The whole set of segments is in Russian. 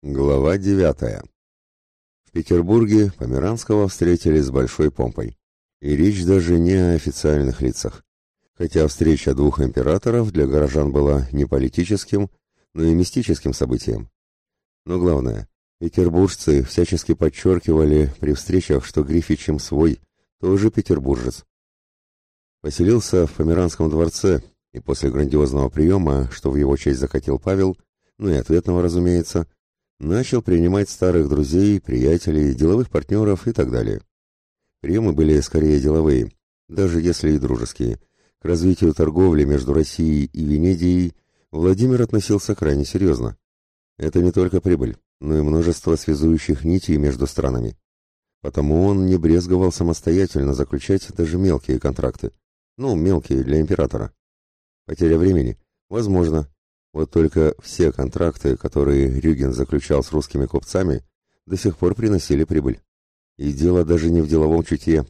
Глава девятая. В Петербурге Померанского встретили с большой помпой. И речь даже не о официальных лицах. Хотя встреча двух императоров для горожан была не политическим, но и мистическим событием. Но главное, петербуржцы всячески подчеркивали при встречах, что Грифичем свой, тоже петербуржец. Поселился в Померанском дворце, и после грандиозного приема, что в его честь закатил Павел, ну и ответного, разумеется, начал принимать старых друзей, приятелей, деловых партнеров и так далее. Приемы были скорее деловые, даже если и дружеские. К развитию торговли между Россией и Венедией Владимир относился крайне серьезно. Это не только прибыль, но и множество связующих нитей между странами. Потому он не брезговал самостоятельно заключать даже мелкие контракты. Ну, мелкие для императора. Потеря времени? Возможно, вот только все контракты, которые Рюген заключал с русскими купцами, до сих пор приносили прибыль. И дело даже не в деловом чутье.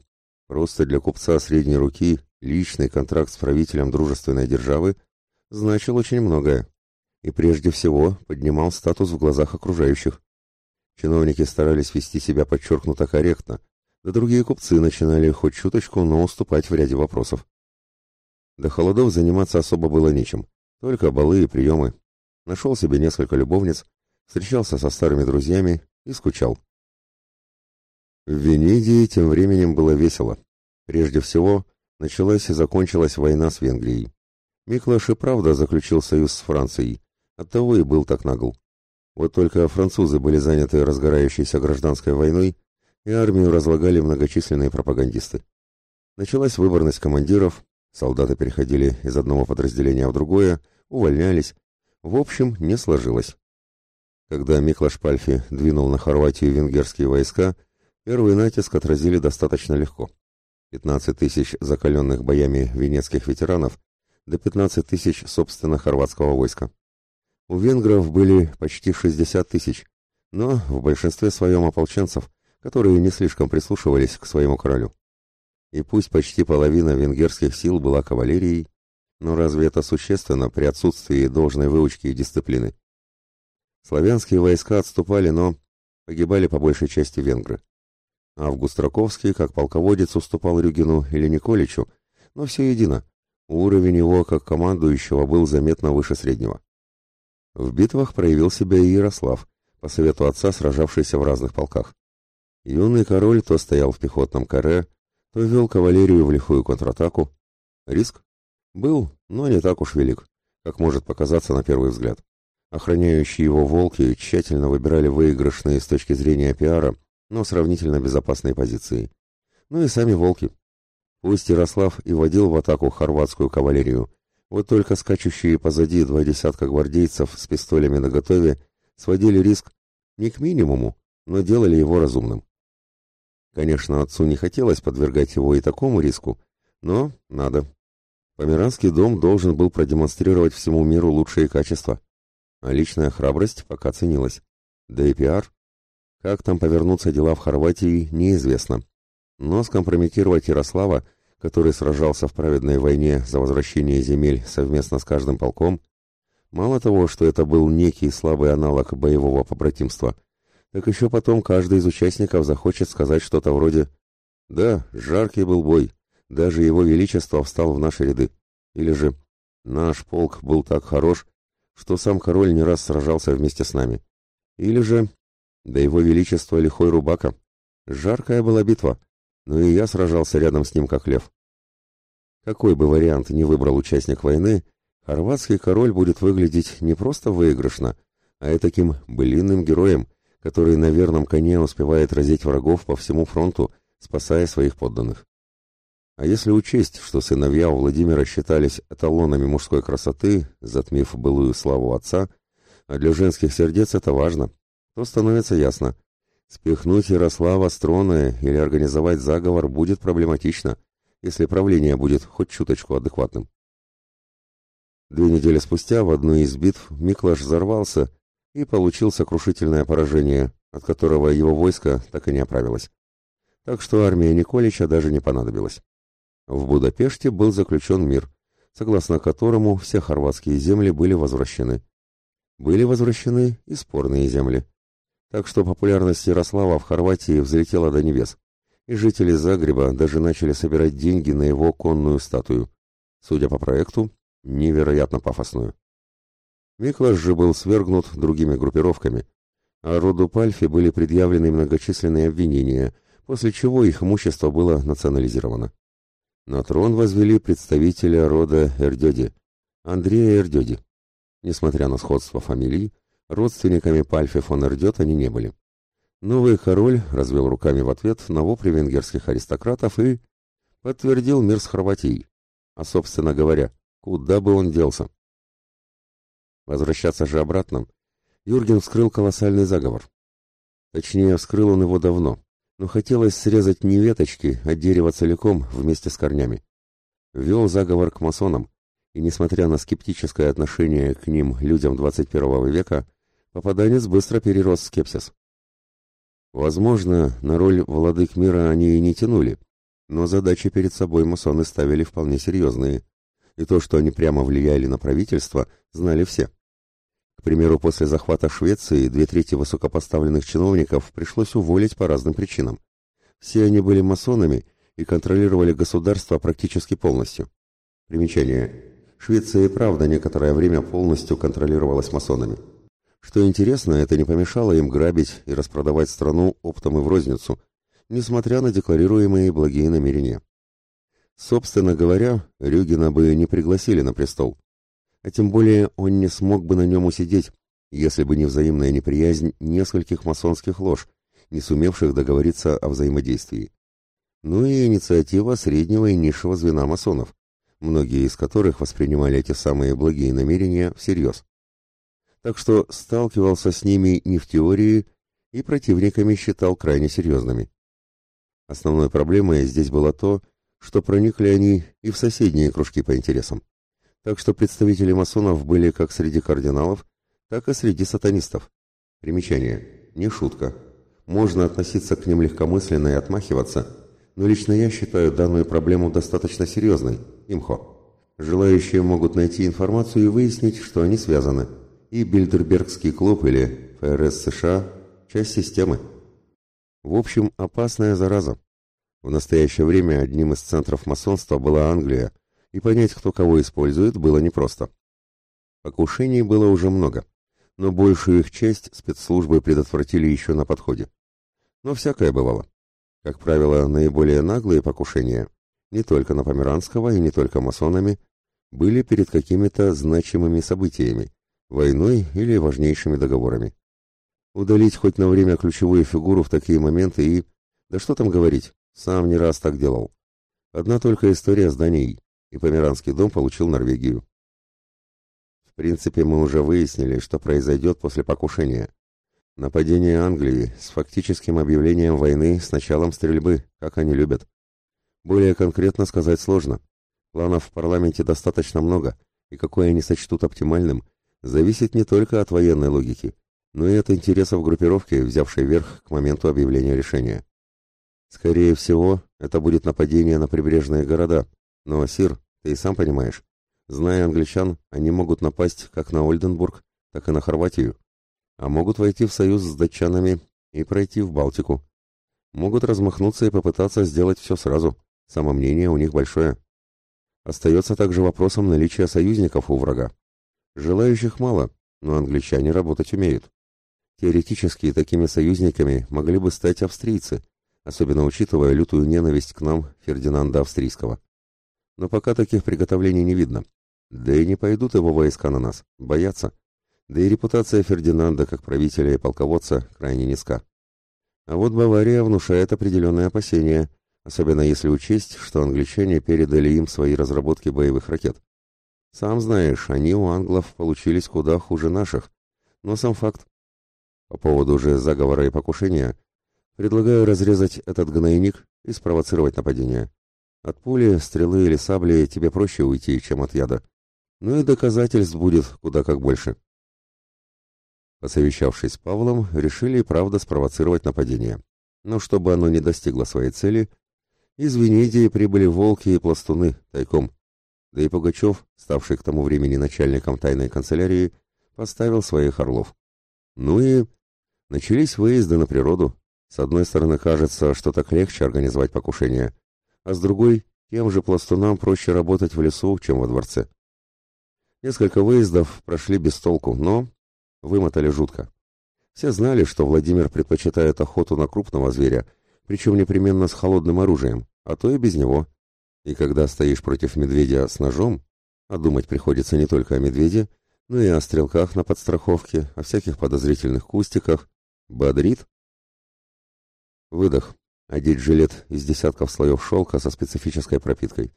Просто для купца средней руки личный контракт с правителем дружественной державы значил очень многое. И прежде всего поднимал статус в глазах окружающих. Чиновники старались вести себя подчеркнуто корректно, да другие купцы начинали хоть чуточку, но уступать в ряде вопросов. До холодов заниматься особо было нечем. Только балы и приемы. Нашел себе несколько любовниц, встречался со старыми друзьями и скучал. В Венедии тем временем было весело. Прежде всего, началась и закончилась война с Венгрией. Миклаш и правда заключил союз с Францией, оттого и был так нагл. Вот только французы были заняты разгорающейся гражданской войной, и армию разлагали многочисленные пропагандисты. Началась выборность командиров, Солдаты переходили из одного подразделения в другое, увольнялись. В общем, не сложилось. Когда Миклаш Пальфи двинул на Хорватию венгерские войска, первый натиск отразили достаточно легко. 15 тысяч закаленных боями венецких ветеранов до 15 тысяч, собственно, хорватского войска. У венгров были почти 60 тысяч, но в большинстве своем ополченцев, которые не слишком прислушивались к своему королю. И пусть почти половина венгерских сил была кавалерией, но разве это существенно при отсутствии должной выучки и дисциплины? Славянские войска отступали, но погибали по большей части венгры. Август Раковский, как полководец, уступал Рюгину или Николичу, но все едино. Уровень его, как командующего, был заметно выше среднего. В битвах проявил себя и Ярослав, по совету отца, сражавшийся в разных полках. Юный король то стоял в пехотном каре, то вел кавалерию в лихую контратаку. Риск? Был, но не так уж велик, как может показаться на первый взгляд. Охраняющие его волки тщательно выбирали выигрышные с точки зрения пиара, но сравнительно безопасные позиции. Ну и сами волки. Пусть Ярослав и водил в атаку хорватскую кавалерию, вот только скачущие позади два десятка гвардейцев с пистолями наготове сводили риск не к минимуму, но делали его разумным. Конечно, отцу не хотелось подвергать его и такому риску, но надо. Померанский дом должен был продемонстрировать всему миру лучшие качества. А личная храбрость пока ценилась. Да и пиар. Как там повернутся дела в Хорватии, неизвестно. Но скомпрометировать Ярослава, который сражался в праведной войне за возвращение земель совместно с каждым полком, мало того, что это был некий слабый аналог боевого побратимства – так еще потом каждый из участников захочет сказать что-то вроде «Да, жаркий был бой, даже его величество встал в наши ряды». Или же «Наш полк был так хорош, что сам король не раз сражался вместе с нами». Или же «Да его величество лихой рубака». Жаркая была битва, но и я сражался рядом с ним как лев. Какой бы вариант ни выбрал участник войны, хорватский король будет выглядеть не просто выигрышно, а и таким былинным героем – который на верном коне успевает разить врагов по всему фронту, спасая своих подданных. А если учесть, что сыновья у Владимира считались эталонами мужской красоты, затмив былую славу отца, а для женских сердец это важно, то становится ясно. Спихнуть Ярослава с трона или организовать заговор будет проблематично, если правление будет хоть чуточку адекватным. Две недели спустя в одной из битв Миклаш взорвался и получил сокрушительное поражение, от которого его войско так и не оправилось. Так что армия Николича даже не понадобилась. В Будапеште был заключен мир, согласно которому все хорватские земли были возвращены. Были возвращены и спорные земли. Так что популярность Ярослава в Хорватии взлетела до небес, и жители Загреба даже начали собирать деньги на его конную статую. Судя по проекту, невероятно пафосную. Миклаш же был свергнут другими группировками, а роду Пальфи были предъявлены многочисленные обвинения, после чего их имущество было национализировано. На трон возвели представителя рода Эрдёди, Андрея Эрдёди. Несмотря на сходство фамилий, родственниками Пальфи фон Эрдёд они не были. Новый король развел руками в ответ на вопли венгерских аристократов и подтвердил мир с Хорватией. А, собственно говоря, куда бы он делся? Возвращаться же обратно Юрген вскрыл колоссальный заговор. Точнее, вскрыл он его давно, но хотелось срезать не веточки, а дерево целиком вместе с корнями. Вел заговор к масонам, и, несмотря на скептическое отношение к ним людям 21 века, попаданец быстро перерос скепсис. Возможно, на роль владык мира они и не тянули, но задачи перед собой масоны ставили вполне серьезные, и то, что они прямо влияли на правительство, знали все. Примеру, после захвата Швеции две трети высокопоставленных чиновников пришлось уволить по разным причинам. Все они были масонами и контролировали государство практически полностью. Примечание. Швеция и правда некоторое время полностью контролировалась масонами. Что интересно, это не помешало им грабить и распродавать страну оптом и в розницу, несмотря на декларируемые благие намерения. Собственно говоря, Рюгина бы не пригласили на престол а тем более он не смог бы на нем усидеть, если бы не взаимная неприязнь нескольких масонских лож, не сумевших договориться о взаимодействии. Ну и инициатива среднего и низшего звена масонов, многие из которых воспринимали эти самые благие намерения всерьез. Так что сталкивался с ними не в теории и противниками считал крайне серьезными. Основной проблемой здесь было то, что проникли они и в соседние кружки по интересам так что представители масонов были как среди кардиналов, так и среди сатанистов. Примечание. Не шутка. Можно относиться к ним легкомысленно и отмахиваться, но лично я считаю данную проблему достаточно серьезной. Имхо. Желающие могут найти информацию и выяснить, что они связаны. И Бильдербергский клуб или ФРС США – часть системы. В общем, опасная зараза. В настоящее время одним из центров масонства была Англия, и понять, кто кого использует, было непросто. Покушений было уже много, но большую их часть спецслужбы предотвратили еще на подходе. Но всякое бывало. Как правило, наиболее наглые покушения, не только на Померанского и не только масонами, были перед какими-то значимыми событиями, войной или важнейшими договорами. Удалить хоть на время ключевую фигуру в такие моменты и... Да что там говорить, сам не раз так делал. Одна только история с Данией и Померанский дом получил Норвегию. В принципе, мы уже выяснили, что произойдет после покушения. Нападение Англии с фактическим объявлением войны с началом стрельбы, как они любят. Более конкретно сказать сложно. Планов в парламенте достаточно много, и какой они сочтут оптимальным, зависит не только от военной логики, но и от интересов группировки, взявшей верх к моменту объявления решения. Скорее всего, это будет нападение на прибрежные города, но, Сир, ты и сам понимаешь, зная англичан, они могут напасть как на Ольденбург, так и на Хорватию, а могут войти в союз с датчанами и пройти в Балтику. Могут размахнуться и попытаться сделать все сразу, самомнение у них большое. Остается также вопросом наличия союзников у врага. Желающих мало, но англичане работать умеют. Теоретически такими союзниками могли бы стать австрийцы, особенно учитывая лютую ненависть к нам Фердинанда Австрийского. Но пока таких приготовлений не видно. Да и не пойдут его войска на нас, боятся. Да и репутация Фердинанда как правителя и полководца крайне низка. А вот Бавария внушает определенные опасения, особенно если учесть, что англичане передали им свои разработки боевых ракет. Сам знаешь, они у англов получились куда хуже наших, но сам факт. По поводу уже заговора и покушения, предлагаю разрезать этот гнойник и спровоцировать нападение. От пули, стрелы или сабли тебе проще уйти, чем от яда. Ну и доказательств будет куда как больше. Посовещавшись с Павлом, решили правда спровоцировать нападение. Но чтобы оно не достигло своей цели, из Венедии прибыли волки и пластуны тайком. Да и Пугачев, ставший к тому времени начальником тайной канцелярии, поставил своих орлов. Ну и Начались выезды на природу. С одной стороны, кажется, что так легче организовать покушение, а с другой, тем же пластунам проще работать в лесу, чем во дворце. Несколько выездов прошли без толку, но вымотали жутко. Все знали, что Владимир предпочитает охоту на крупного зверя, причем непременно с холодным оружием, а то и без него. И когда стоишь против медведя с ножом, а думать приходится не только о медведе, но и о стрелках на подстраховке, о всяких подозрительных кустиках, бодрит. Выдох. Одеть жилет из десятков слоев шелка со специфической пропиткой.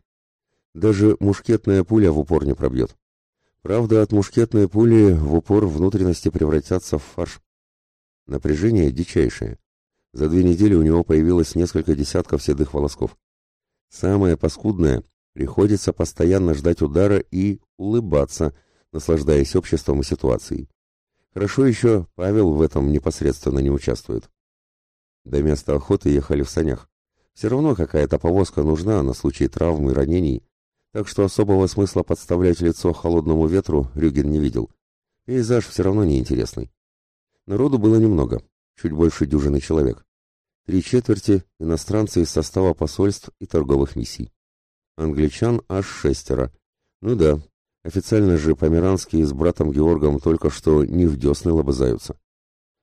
Даже мушкетная пуля в упор не пробьет. Правда, от мушкетной пули в упор внутренности превратятся в фарш. Напряжение дичайшее. За две недели у него появилось несколько десятков седых волосков. Самое паскудное — приходится постоянно ждать удара и улыбаться, наслаждаясь обществом и ситуацией. Хорошо еще Павел в этом непосредственно не участвует. До места охоты ехали в санях. Все равно какая-то повозка нужна на случай травм и ранений, так что особого смысла подставлять лицо холодному ветру Рюген не видел. Пейзаж все равно неинтересный. Народу было немного, чуть больше дюжины человек. Три четверти – иностранцы из состава посольств и торговых миссий. Англичан аж шестеро. Ну да, официально же померанские с братом Георгом только что не в десны лобызаются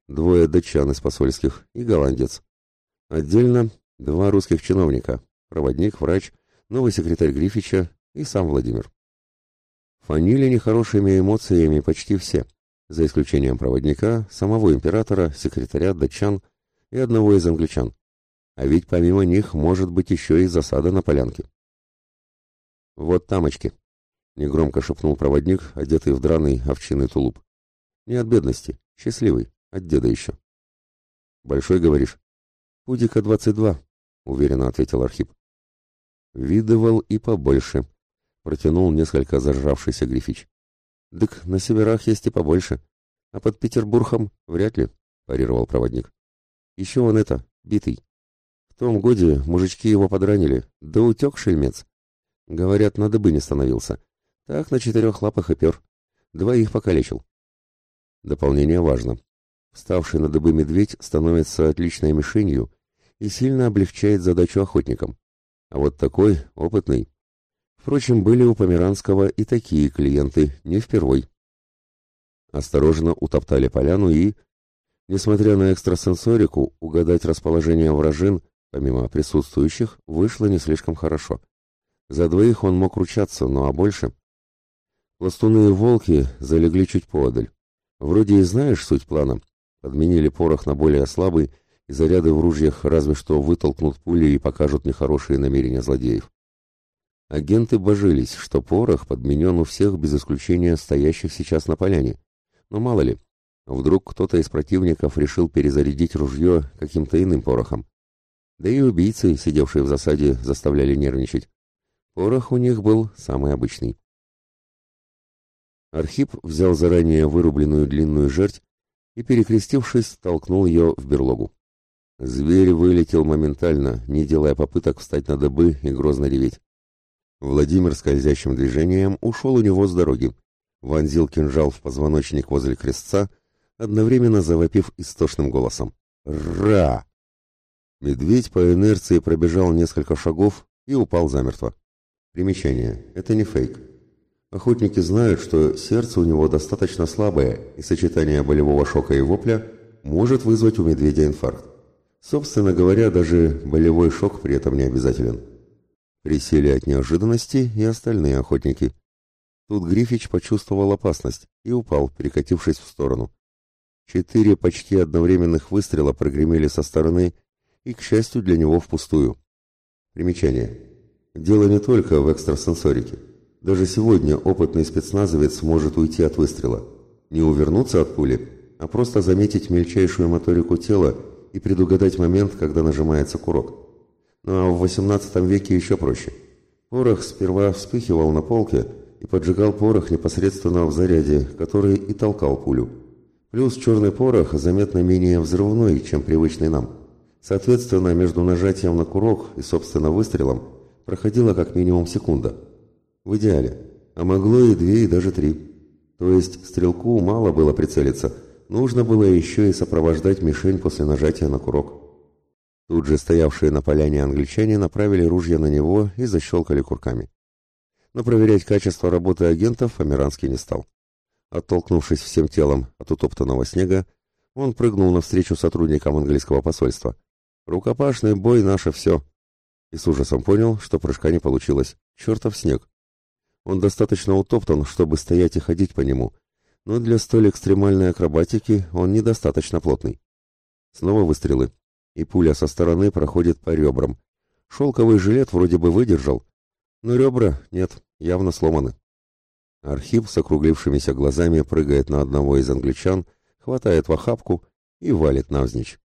двое датчан из посольских и голландец. Отдельно два русских чиновника, проводник, врач, новый секретарь Грифича и сам Владимир. Фанили нехорошими эмоциями почти все, за исключением проводника, самого императора, секретаря датчан и одного из англичан. А ведь помимо них может быть еще и засада на полянке. «Вот тамочки», — негромко шепнул проводник, одетый в драный овчинный тулуп. «Не от бедности, счастливый, от деда еще. Большой, говоришь? Пудика двадцать два, уверенно ответил Архип. Видывал и побольше, протянул несколько зажравшийся Грифич. Дык, на северах есть и побольше, а под Петербургом вряд ли, парировал проводник. Еще он это, битый. В том годе мужички его подранили, да утек шельмец. Говорят, на дыбы не становился. Так на четырех лапах и пер. Двоих покалечил. Дополнение важно. Вставший на дыбы медведь становится отличной мишенью и сильно облегчает задачу охотникам. А вот такой, опытный. Впрочем, были у Померанского и такие клиенты, не впервой. Осторожно утоптали поляну и, несмотря на экстрасенсорику, угадать расположение вражин, помимо присутствующих, вышло не слишком хорошо. За двоих он мог ручаться, ну а больше... Пластуны и волки залегли чуть поодаль. Вроде и знаешь суть плана, Подменили порох на более слабый, и заряды в ружьях разве что вытолкнут пули и покажут нехорошие намерения злодеев. Агенты божились, что порох подменен у всех без исключения стоящих сейчас на поляне. Но мало ли, вдруг кто-то из противников решил перезарядить ружье каким-то иным порохом. Да и убийцы, сидевшие в засаде, заставляли нервничать. Порох у них был самый обычный. Архип взял заранее вырубленную длинную жерть и, перекрестившись, толкнул ее в берлогу. Зверь вылетел моментально, не делая попыток встать на дыбы и грозно реветь. Владимир скользящим движением ушел у него с дороги, вонзил кинжал в позвоночник возле крестца, одновременно завопив истошным голосом. «Ра!» Медведь по инерции пробежал несколько шагов и упал замертво. Примечание. Это не фейк. Охотники знают, что сердце у него достаточно слабое, и сочетание болевого шока и вопля может вызвать у медведя инфаркт. Собственно говоря, даже болевой шок при этом не обязателен. Присели от неожиданности и остальные охотники. Тут Грифич почувствовал опасность и упал, перекатившись в сторону. Четыре почти одновременных выстрела прогремели со стороны и, к счастью для него, впустую. Примечание. Дело не только в экстрасенсорике. Даже сегодня опытный спецназовец может уйти от выстрела. Не увернуться от пули, а просто заметить мельчайшую моторику тела и предугадать момент, когда нажимается курок. Ну а в XVIII веке еще проще. Порох сперва вспыхивал на полке и поджигал порох непосредственно в заряде, который и толкал пулю. Плюс черный порох заметно менее взрывной, чем привычный нам. Соответственно, между нажатием на курок и, собственно, выстрелом проходила как минимум секунда – в идеале. А могло и две, и даже три. То есть стрелку мало было прицелиться, нужно было еще и сопровождать мишень после нажатия на курок. Тут же стоявшие на поляне англичане направили ружья на него и защелкали курками. Но проверять качество работы агентов Померанский не стал. Оттолкнувшись всем телом от утоптанного снега, он прыгнул навстречу сотрудникам английского посольства. «Рукопашный бой — наше все!» И с ужасом понял, что прыжка не получилось. Чертов снег! Он достаточно утоптан, чтобы стоять и ходить по нему, но для столь экстремальной акробатики он недостаточно плотный. Снова выстрелы, и пуля со стороны проходит по ребрам. Шелковый жилет вроде бы выдержал, но ребра нет, явно сломаны. Архип с округлившимися глазами прыгает на одного из англичан, хватает в охапку и валит навзничь.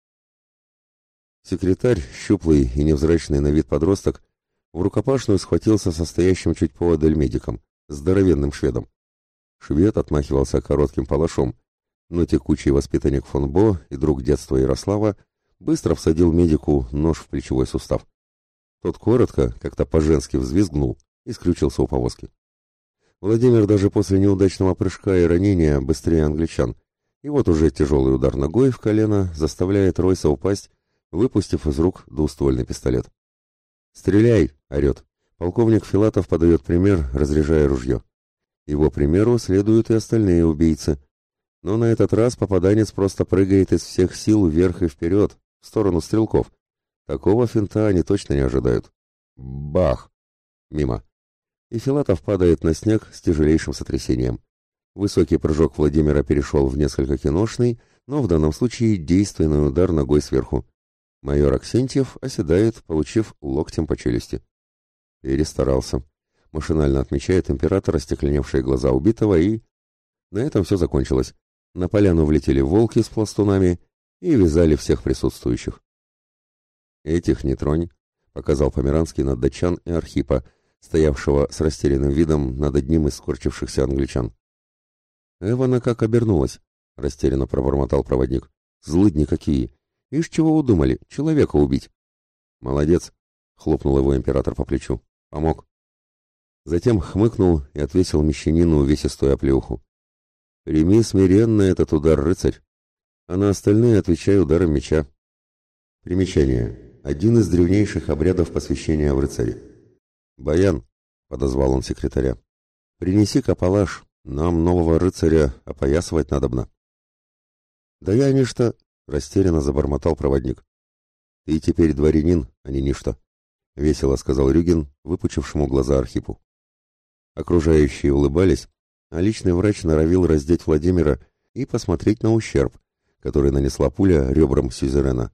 Секретарь, щуплый и невзрачный на вид подросток, в рукопашную схватился со стоящим чуть поодаль медиком, здоровенным шведом. Швед отмахивался коротким палашом, но текучий воспитанник фон Бо и друг детства Ярослава быстро всадил медику нож в плечевой сустав. Тот коротко, как-то по-женски взвизгнул и скрючился у повозки. Владимир даже после неудачного прыжка и ранения быстрее англичан, и вот уже тяжелый удар ногой в колено заставляет Ройса упасть, выпустив из рук двуствольный пистолет. «Стреляй!» — орет. Полковник Филатов подает пример, разряжая ружье. Его примеру следуют и остальные убийцы. Но на этот раз попаданец просто прыгает из всех сил вверх и вперед, в сторону стрелков. Такого финта они точно не ожидают. Бах! Мимо. И Филатов падает на снег с тяжелейшим сотрясением. Высокий прыжок Владимира перешел в несколько киношный, но в данном случае действенный удар ногой сверху. Майор Аксентьев оседает, получив локтем по челюсти. Перестарался. Машинально отмечает император остекленевшие глаза убитого и... На этом все закончилось. На поляну влетели волки с пластунами и вязали всех присутствующих. «Этих не тронь», — показал Померанский на датчан и Архипа, стоявшего с растерянным видом над одним из скорчившихся англичан. «Эвана как обернулась», — растерянно пробормотал проводник. «Злыдни какие! Ишь, чего удумали? Человека убить!» «Молодец!» — хлопнул его император по плечу. «Помог!» Затем хмыкнул и отвесил мещанину увесистую оплеуху. «Прими смиренно этот удар, рыцарь, а на остальные отвечай ударом меча». Примечание. Один из древнейших обрядов посвящения в рыцаре. «Баян», — подозвал он секретаря, — «принеси капалаш, нам нового рыцаря опоясывать надобно. Да я ничто, растерянно забормотал проводник. Ты теперь дворянин, а не ничто, весело сказал Рюгин, выпучившему глаза Архипу. Окружающие улыбались, а личный врач норовил раздеть Владимира и посмотреть на ущерб, который нанесла пуля ребрам Сюзерена.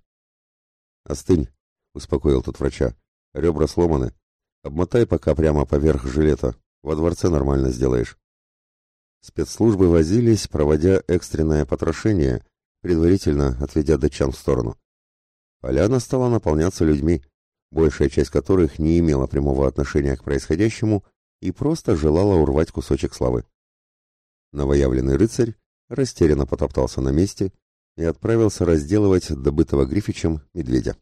«Остынь», — успокоил тот врача. «Ребра сломаны. Обмотай пока прямо поверх жилета. Во дворце нормально сделаешь». Спецслужбы возились, проводя экстренное потрошение, предварительно отведя датчан в сторону. Поляна стала наполняться людьми, большая часть которых не имела прямого отношения к происходящему и просто желала урвать кусочек славы. Новоявленный рыцарь растерянно потоптался на месте и отправился разделывать добытого Грифичем медведя.